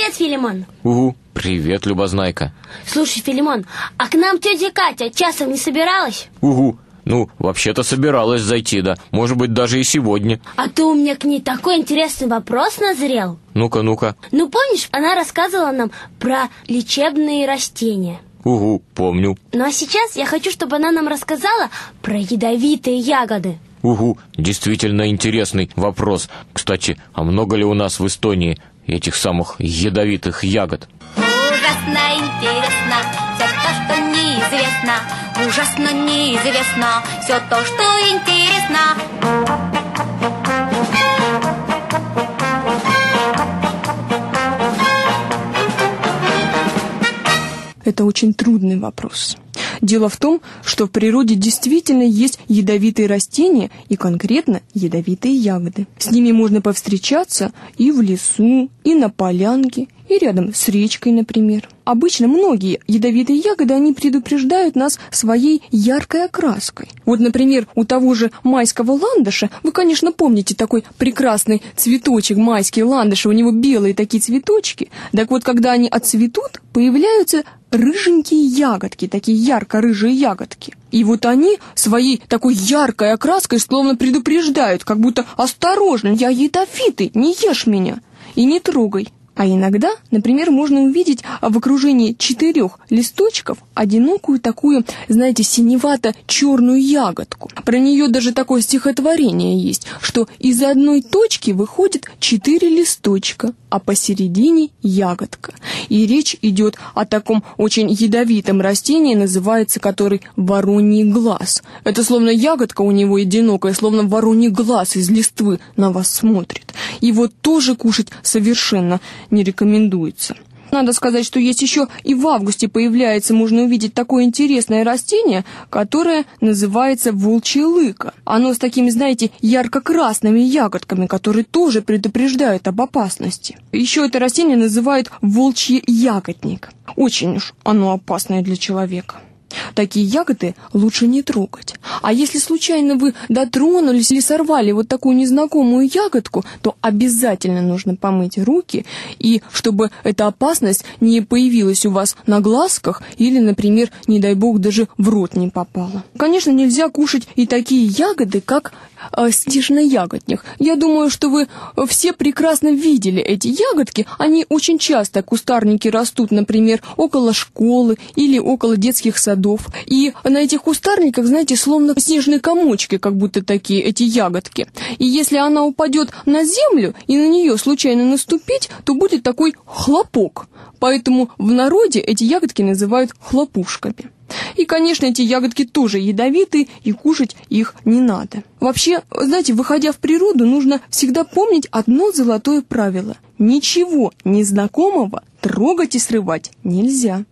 Привет, Филимон. Угу, привет, Любознайка. Слушай, Филимон, а к нам тетя Катя часом не собиралась? Угу, ну, вообще-то собиралась зайти, да. Может быть, даже и сегодня. А то у меня к ней такой интересный вопрос назрел. Ну-ка, ну-ка. Ну, помнишь, она рассказывала нам про лечебные растения. Угу, помню. Ну, а сейчас я хочу, чтобы она нам рассказала про ядовитые ягоды. Угу, действительно интересный вопрос. Кстати, а много ли у нас в Эстонии этих самых ядовитых ягод? Ужасно интересно все то, что неизвестно. Ужасно неизвестно все то, что интересно. Это очень трудный вопрос. Дело в том, что в природе действительно есть ядовитые растения и конкретно ядовитые ягоды. С ними можно повстречаться и в лесу, и на полянке, и рядом с речкой, например. Обычно многие ядовитые ягоды, они предупреждают нас своей яркой окраской. Вот, например, у того же майского ландыша, вы, конечно, помните такой прекрасный цветочек майский ландыша, у него белые такие цветочки. Так вот, когда они отцветут, появляются рыженькие ягодки, такие ярко-рыжие ягодки. И вот они своей такой яркой окраской словно предупреждают, как будто «Осторожно, я ядовитый, не ешь меня и не трогай». А иногда, например, можно увидеть в окружении четырех листочков одинокую такую, знаете, синевато-черную ягодку. Про нее даже такое стихотворение есть, что из одной точки выходит четыре листочка, а посередине ягодка. И речь идет о таком очень ядовитом растении, называется который вороний глаз. Это словно ягодка у него одинокая, словно вороний глаз из листвы на вас смотрит. Вот тоже кушать совершенно не рекомендуется. Надо сказать, что есть еще и в августе появляется, можно увидеть такое интересное растение, которое называется волчья лыка. Оно с такими, знаете, ярко-красными ягодками, которые тоже предупреждают об опасности. Еще это растение называют волчий ягодник. Очень уж оно опасное для человека. Такие ягоды лучше не трогать. А если случайно вы дотронулись или сорвали вот такую незнакомую ягодку, то обязательно нужно помыть руки, и чтобы эта опасность не появилась у вас на глазках или, например, не дай бог, даже в рот не попала. Конечно, нельзя кушать и такие ягоды, как снежноягодник. Я думаю, что вы все прекрасно видели эти ягодки. Они очень часто, кустарники растут, например, около школы или около детских садов. И на этих кустарниках, знаете, словно снежные комочки, как будто такие, эти ягодки. И если она упадет на землю и на нее случайно наступить, то будет такой хлопок. Поэтому в народе эти ягодки называют хлопушками. И, конечно, эти ягодки тоже ядовитые, и кушать их не надо. Вообще, знаете, выходя в природу, нужно всегда помнить одно золотое правило. Ничего незнакомого трогать и срывать нельзя.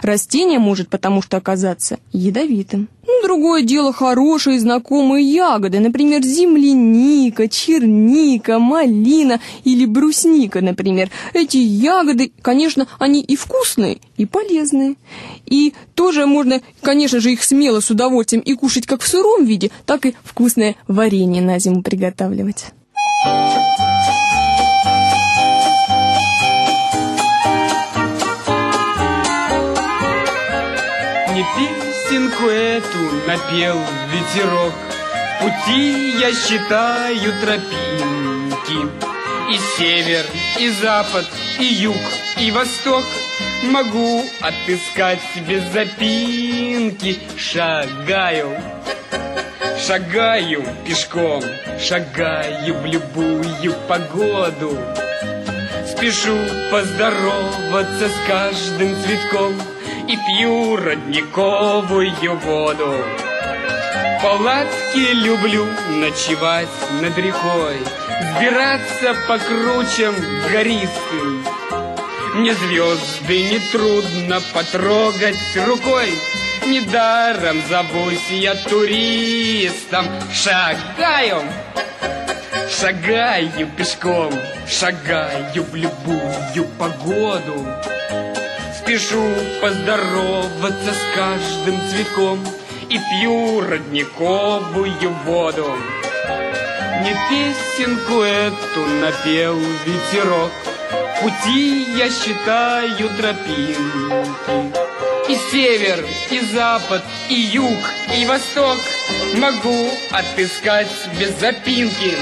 Растение может потому что оказаться ядовитым. Другое дело хорошие знакомые ягоды, например, земляника, черника, малина или брусника, например. Эти ягоды, конечно, они и вкусные, и полезные. И тоже можно, конечно же, их смело с удовольствием и кушать как в сыром виде, так и вкусное варенье на зиму приготавливать. Не песенку эту напел ветерок. Пути я считаю тропинки. И север, и запад, и юг, и восток. Могу отыскать без запинки. Шагаю, шагаю пешком. Шагаю в любую погоду. Спешу поздороваться с каждым цветком и пью родниковую воду. Палатки люблю ночевать над рекой, Сбираться по кручам гористым. Мне звезды не трудно потрогать рукой, Недаром зовусь я туристом. Шагаю, шагаю пешком, Шагаю в любую погоду. Спешу поздороваться с каждым цветком И пью родниковую воду. Не песенку эту напел ветерок, Пути я считаю тропинки. И север, и запад, и юг, и восток Могу отыскать без запинки